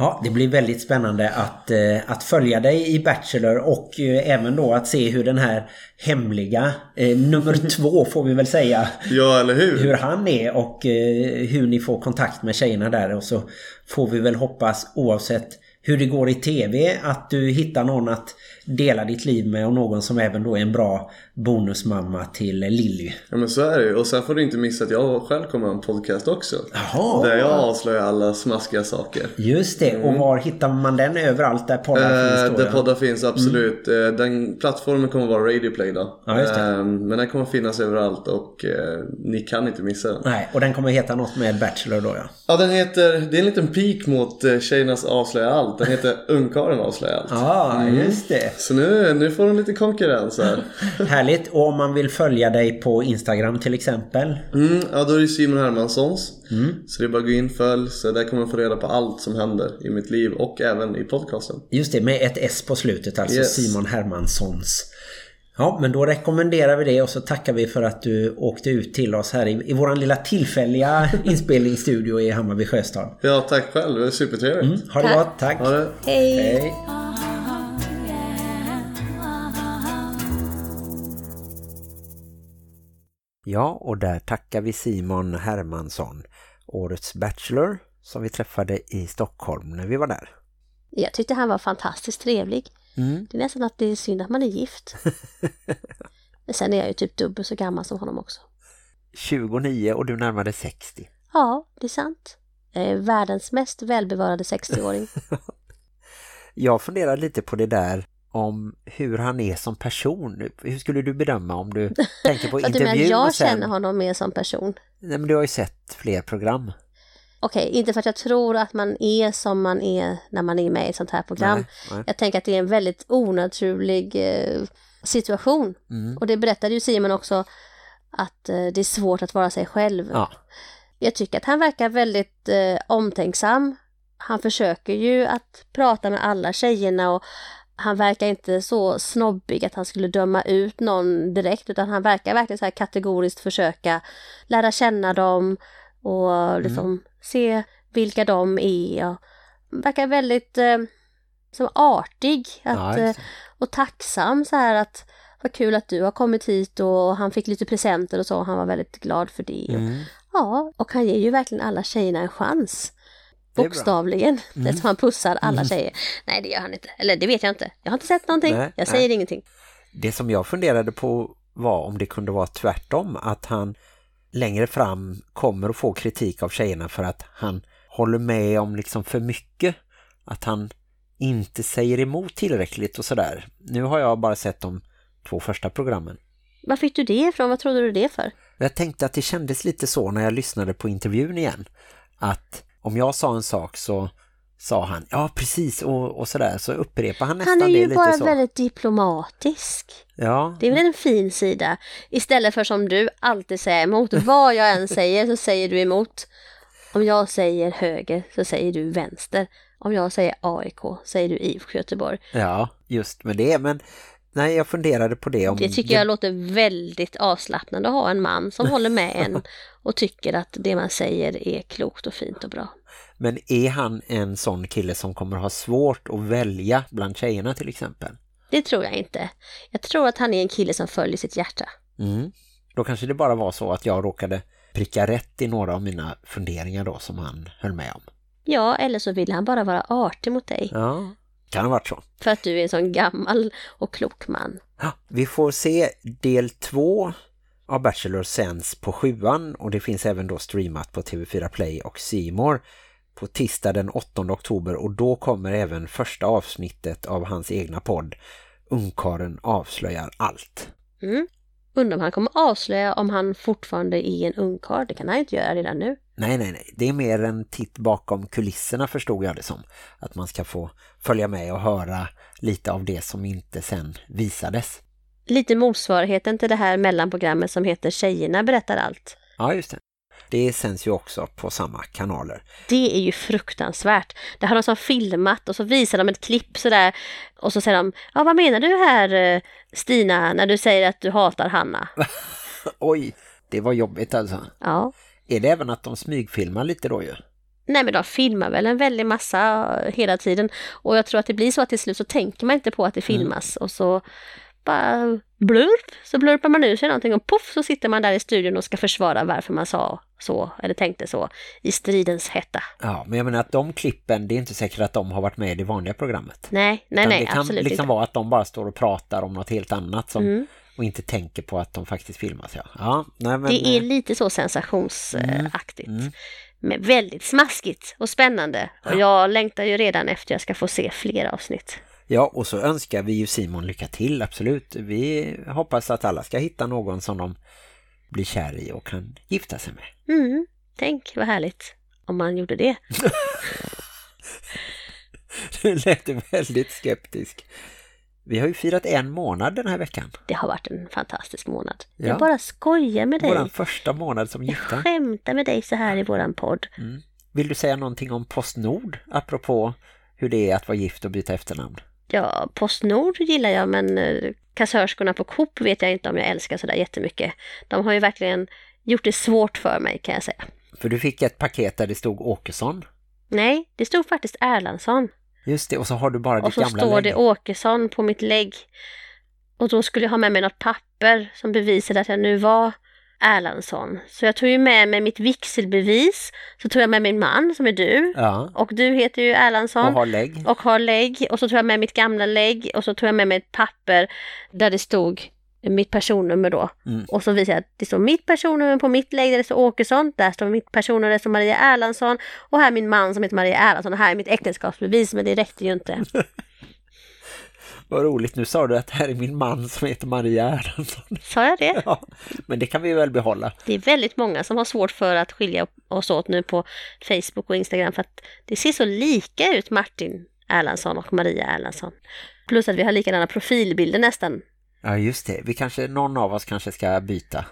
Ja, det blir väldigt spännande att, eh, att följa dig i Bachelor och eh, även då att se hur den här hemliga eh, nummer två får vi väl säga Ja, eller hur? hur han är och eh, hur ni får kontakt med tjejerna där och så får vi väl hoppas oavsett hur det går i tv att du hittar någon att dela ditt liv med och någon som även då är en bra bonusmamma till Lilly. Ja men så är det ju. Och sen får du inte missa att jag själv kommer ha en podcast också. Jaha. Där jag avslöjar alla smaskiga saker. Just det, och var hittar man den överallt där poddar Mm. Eh, finns då? där ja? poddar finns absolut. Eh, den plattformen kommer vara Radioplay då. Ja, just det. Eh, men den kommer finnas överallt och eh, ni kan inte missa den. Nej, och den kommer heta något med Bachelor då ja. Ja den heter, det är en liten peak mot eh, Tjejernas avslöjar allt. Den heter Ungkaren avslöjar allt. Ja, just det. Så nu, nu får de lite konkurrens här. Härligt. Och om man vill följa dig på Instagram till exempel. Mm, ja då är det Simon Hermanssons. Så det är bara att gå in följ. Så där kommer man få reda på allt som händer i mitt liv och även i podcasten. Just det, med ett S på slutet alltså. Yes. Simon Hermanssons. Ja, men då rekommenderar vi det och så tackar vi för att du åkte ut till oss här i, i våran lilla tillfälliga inspelningsstudio i Hammarby Sjöstad. Ja tack själv, det var supertrevligt. Ha det Tack. gott, tack. Ha det. Hej! Hej. Ja, och där tackar vi Simon Hermansson, årets Bachelor, som vi träffade i Stockholm när vi var där. Jag tyckte han var fantastiskt trevlig. Mm. Det är nästan att det är synd att man är gift. Men sen är jag ju typ dubbelt så gammal som honom också. 29 och du närmade 60. Ja, det är sant. Jag är världens mest välbevarade 60-åring. Jag funderar lite på det där om hur han är som person. Hur skulle du bedöma om du tänker på att du menar, jag sen... känner honom mer som person. Nej, men du har ju sett fler program. Okej, inte för att jag tror att man är som man är när man är med i ett sånt här program. Nej, nej. Jag tänker att det är en väldigt onaturlig eh, situation. Mm. Och det berättade ju Simon också att eh, det är svårt att vara sig själv. Ja. Jag tycker att han verkar väldigt eh, omtänksam. Han försöker ju att prata med alla tjejerna och han verkar inte så snobbig att han skulle döma ut någon direkt utan han verkar verkligen så här kategoriskt försöka lära känna dem och liksom se vilka de är. Och verkar väldigt eh, som artig att, Ja, eh, och tacksam så här att vad kul att du har kommit hit och han fick lite presenter och så och han var väldigt glad för det. Och, Mm. Ja, och han ger ju verkligen alla tjejerna en chans. Bokstavligen. Det är som han pussar alla tjejer. Nej, det gör han inte. Eller det vet jag inte. Jag har inte sett någonting. Nej, jag säger nej. ingenting. Det som jag funderade på var om det kunde vara tvärtom. Att han längre fram kommer att få kritik av tjejerna för att han håller med om liksom för mycket. Att han inte säger emot tillräckligt och sådär. Nu har jag bara sett de två första programmen. Var fick du det ifrån? Vad trodde du det för? Jag tänkte att det kändes lite så när jag lyssnade på intervjun igen. Att om jag sa en sak så sa han ja precis och, och sådär. Så upprepar han nästan Han är det ju lite bara så. väldigt diplomatisk. Ja, Det är väl en fin sida. Istället för som du alltid säger emot. Vad jag än säger så säger du emot. Om jag säger höger så säger du vänster. Om jag säger AIK säger du IFK Göteborg. ja, just med det. Men nej, jag funderade på det. Om Det tycker jag låter väldigt avslappnande att ha en man som håller med en och tycker att det man säger är klokt och fint och bra. Men är han en sån kille som kommer ha svårt att välja bland tjejerna till exempel? Det tror jag inte. Jag tror att han är en kille som följer sitt hjärta. Mm. Då kanske det bara var så att jag råkade pricka rätt i några av mina funderingar då som han höll med om. Ja, eller så vill han bara vara artig mot dig. Ja, kan ha varit så. För att du är en sån gammal och klok man. Ja, vi får se del två av Bachelor sänds på sjuan och det finns även då streamat på TV4 Play och More på tisdag den 8 oktober och då kommer även första avsnittet av hans egna podd Ungkaren avslöjar allt. Mm. Undrar om han kommer avslöja om han fortfarande är en ungkarl. Det kan han inte göra redan nu. Nej, nej, nej. Det är mer en titt bakom kulisserna förstod jag det som. Att man ska få följa med och höra lite av det som inte sen visades. Lite motsvarigheten till det här mellanprogrammet som heter Tjejerna berättar allt. Ja, just det. Det sänds ju också på samma kanaler. Det är ju fruktansvärt. Det har de som filmat och så visar de ett klipp sådär och så säger de Ja vad menar du här eh, Stina när du säger att du hatar Hanna? Oj, det var jobbigt alltså. Ja. Är det även att de smygfilmar lite då ju? Nej men de filmar väl en väldig massa hela tiden och jag tror att det blir så att till slut så tänker man inte på att det filmas och så bara blurp, så blurpar man ur sig någonting och poff så sitter man där i studion och ska försvara varför man sa så eller tänkte så i stridens hetta. Ja, men jag menar att de klippen, det är inte säkert att de har varit med i det vanliga programmet. Nej, nej, Utan nej, det kan absolut liksom inte. vara att de bara står och pratar om något helt annat som, Mm. och inte tänker på att de faktiskt filmas. Ja, ja nej, men, Det är eh, lite så sensationsaktigt. mm. Men väldigt smaskigt och spännande. Och jag längtar ju redan efter jag ska få se fler avsnitt. Ja, och så önskar vi ju Simon lycka till, absolut. Vi hoppas att alla ska hitta någon som de blir kär i och kan gifta sig med. Mm, tänk vad härligt om man gjorde det. Du lät väldigt skeptisk. Vi har ju firat en månad den här veckan. Det har varit en fantastisk månad. Ja. Jag bara skojar med dig. Vår första månad som gifta. Skämtar med dig så här i våran podd. Vill du säga någonting om Postnord apropå hur det är att vara gift och byta efternamn? Ja, Postnord gillar jag men eh, kassörskorna på Coop vet jag inte om jag älskar sådär jättemycket. De har ju verkligen gjort det svårt för mig kan jag säga. För du fick ett paket där det stod Åkesson. Nej, det stod faktiskt Erlandsson. Just det, och så har du bara Och ditt så gamla står lägg. det Åkesson på mitt lägg. Och då skulle jag ha med mig något papper som bevisade att jag nu var Erlandsson. Så jag tog ju med mig mitt vigselbevis. Så tog jag med min man som är du. Ja, Och du heter ju Erlandsson. och har lägg. och har lägg och så tog jag med mitt gamla lägg och så tog jag med mig ett papper där det stod mitt personnummer då. Mm. Och så visade jag att det står mitt personnummer på mitt lägg där det står Åkesson, där står mitt personnummer där det står Maria Erlandsson och här är min man som heter Maria Erlandsson och här är mitt äktenskapsbevis men det räckte ju inte. Vad roligt, nu sa du att det här är min man som heter Maria Erlandsson. Sa jag det? Ja, men det kan vi väl behålla. Det är väldigt många som har svårt för att skilja oss åt nu på Facebook och Instagram för att det ser så lika ut Martin Erlandsson och Maria Erlandsson. Plus att vi har likadana profilbilder nästan. Ja, just det. Vi kanske, någon av oss kanske ska byta.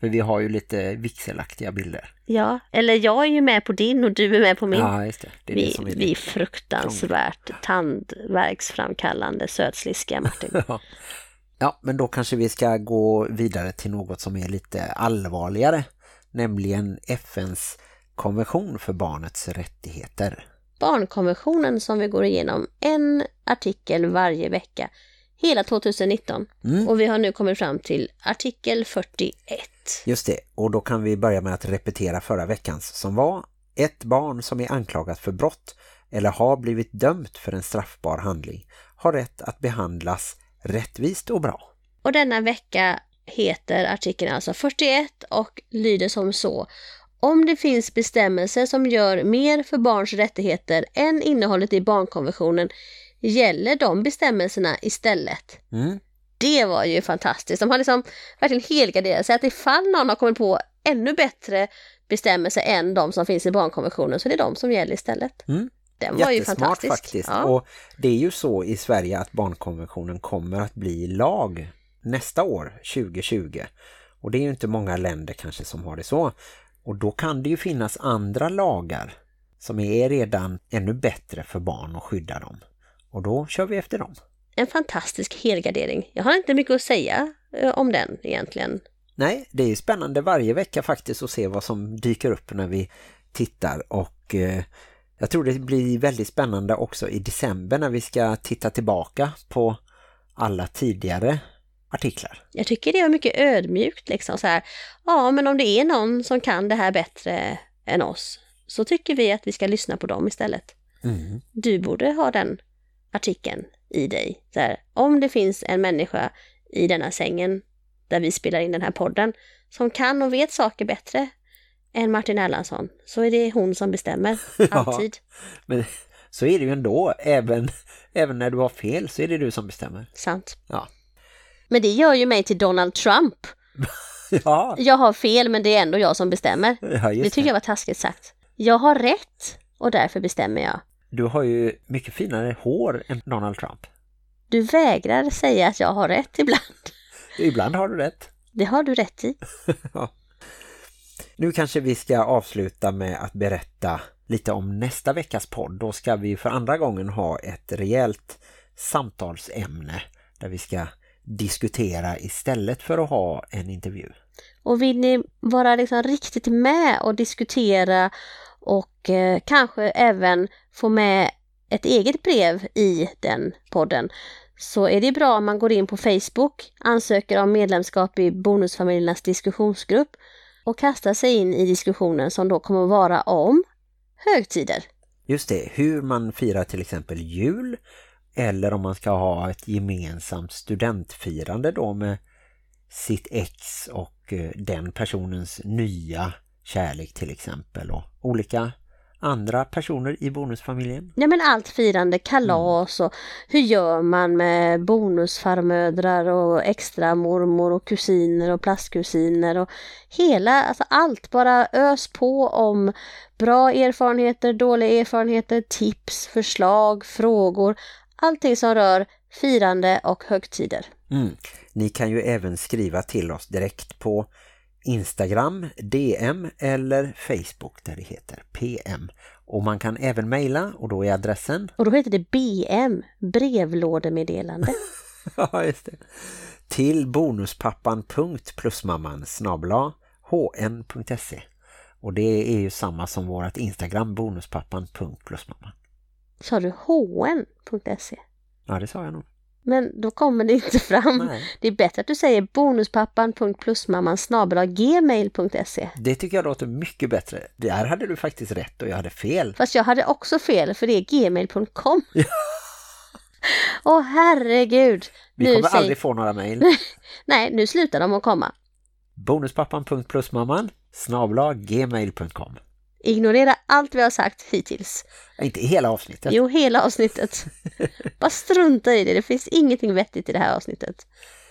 För vi har ju lite vixelaktiga bilder. Ja, eller jag är ju med på din och du är med på min. Ja, just det. Det är vi, det som är vi fruktansvärt tandverksframkallande sötsliskiga Martin. Ja. ja, men då kanske vi ska gå vidare till något som är lite allvarligare. Nämligen FNs konvention för barnets rättigheter. Barnkonventionen som vi går igenom en artikel varje vecka hela 2019. Mm. Och vi har nu kommit fram till artikel 41. Just det, och då kan vi börja med att repetera förra veckans som var ett barn som är anklagat för brott eller har blivit dömt för en straffbar handling har rätt att behandlas rättvist och bra. Och denna vecka heter artikeln alltså 41 och lyder som så. Om det finns bestämmelser som gör mer för barns rättigheter än innehållet i barnkonventionen gäller de bestämmelserna istället. Mm. Det var ju fantastiskt. De har liksom verkligen helgarderat sig att ifall någon har kommit på ännu bättre bestämmelser än de som finns i barnkonventionen så det är de som gäller istället. Mm. Den var ju fantastisk. faktiskt. Ja. Och det är ju så i Sverige att barnkonventionen kommer att bli lag nästa år, 2020. Och det är ju inte många länder kanske som har det så. Och då kan det ju finnas andra lagar som är redan ännu bättre för barn och skydda dem. Och då kör vi efter dem. En fantastisk helgardering. Jag har inte mycket att säga eh, om den egentligen. Nej, det är ju spännande varje vecka faktiskt att se vad som dyker upp när vi tittar och eh, jag tror det blir väldigt spännande också i december när vi ska titta tillbaka på alla tidigare artiklar. Jag tycker det är mycket ödmjukt liksom så här. Ja, men om det är någon som kan det här bättre än oss så tycker vi att vi ska lyssna på dem istället. Mm. Du borde ha den artikeln i dig. Så här, om det finns en människa i denna sängen där vi spelar in den här podden som kan och vet saker bättre än Martin Erlandsson så är det hon som bestämmer. Alltid. Men så är det ju ändå, även, även när du har fel så är det du som bestämmer. Sant. Ja. Men det gör ju mig till Donald Trump. Ja, Jag har fel men det är ändå jag som bestämmer. ja Det tycker jag var taskigt sagt. Jag har rätt och därför bestämmer jag. Du har ju mycket finare hår än Donald Trump. Du vägrar säga att jag har rätt ibland. Ibland har du rätt. Det har du rätt i. Nu kanske vi ska avsluta med att berätta lite om nästa veckas podd. Då ska vi för andra gången ha ett rejält samtalsämne där vi ska diskutera istället för att ha en intervju. Och vill ni vara liksom riktigt med och diskutera och eh, kanske även få med ett eget brev i den podden så är det bra om man går in på Facebook, ansöker om medlemskap i Bonusfamiljernas diskussionsgrupp och kastar sig in i diskussionen som då kommer att vara om högtider. Just det, hur man firar till exempel jul eller om man ska ha ett gemensamt studentfirande då med sitt ex och eh, den personens nya kärlek till exempel och olika andra personer i bonusfamiljen. Ja men allt firande, kalas och hur gör man med bonusfarmödrar och extra mormor och kusiner och plastkusiner och hela, alltså allt bara ös på om bra erfarenheter, dåliga erfarenheter, tips, förslag, frågor, allting som rör firande och högtider. Mm. Ni kan ju även skriva till oss direkt på Instagram, DM eller Facebook där det heter PM. Och man kan även mejla och då är adressen... Och då heter det BM, brevlådemeddelande. ja, just det. Till bonuspappan.plusmamman snabla hn.se Och det är ju samma som vårt Instagram, bonuspappan.plusmamman. Sa du hn.se? Ja, det sa jag nog. Men då kommer det inte fram. Nej. Det är bättre att du säger bonuspappan.plusmamman gmail.se. Det tycker jag låter mycket bättre. Där hade du faktiskt rätt och jag hade fel. Fast jag hade också fel för det är gmail.com. Åh herregud. Vi Nu kommer säger- aldrig få några mejl. Nej, nu slutar de att komma. Bonuspappan.plusmamman snabla gmail.com Ignorera allt vi har sagt hittills. Inte hela avsnittet. Jo, hela avsnittet. Bara strunta i det. Det finns ingenting vettigt i det här avsnittet.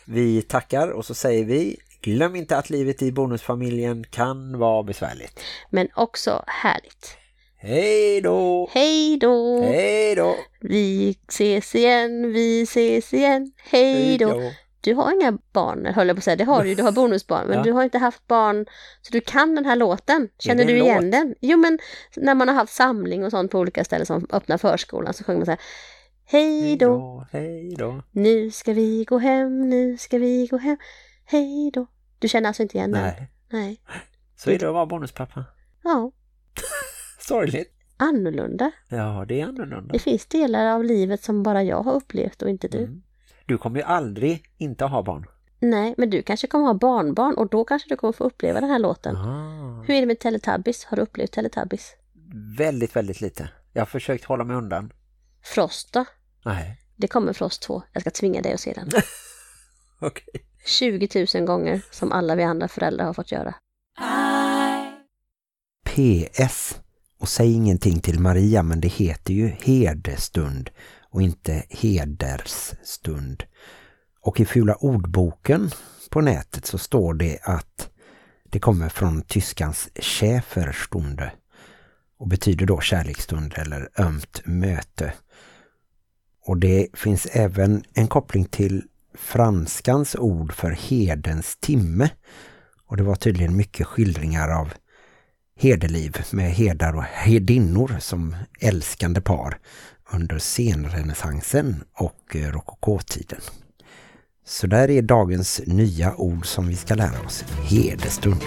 Vi tackar och så säger vi glöm inte att livet i bonusfamiljen kan vara besvärligt. Men också härligt. Hej då! Hej då! Hej då! Vi ses igen, vi ses igen. Hej då! Du har inga barn, höll jag på att säga. Det har du du har bonusbarn. Men Ja. du har inte haft barn, så du kan den här låten. Känner du en igen låt? den? Jo, men när man har haft samling och sånt på olika ställen som öppnar förskolan så sjunger man så här. Hej då, Hej då! nu ska vi gå hem, nu ska vi gå hem. Hej då. Du känner alltså inte igen den? Nej, Nej. så är det att vara bonuspappa. Ja, Sorgligt. annorlunda. Ja, det är annorlunda. Det finns delar av livet som bara jag har upplevt och inte du. Mm. Du kommer ju aldrig inte ha barn. Nej, men du kanske kommer ha barnbarn och då kanske du kommer få uppleva den här låten. Ah. Hur är det med Teletubbies? Har du upplevt Teletubbies? Väldigt, väldigt lite. Jag har försökt hålla mig undan. Frost då? Nej, Det kommer Frost 2. Jag ska tvinga dig att se den. okej. 20 000 gånger som alla vi andra föräldrar har fått göra. PS. Och säg ingenting till Maria men det heter ju herdestund och inte hedersstund. Och i fula ordboken på nätet så står det att det kommer från tyskans Schäferstunde och betyder då kärleksstund eller ömt möte. Och det finns även en koppling till franskans ord för hedens timme. Och det var tydligen mycket skildringar av herdeliv med herdar och herdinnor som älskande par under senrenässansen och eh, rokokotiden. Så där är dagens nya ord som vi ska lära oss. hederstund.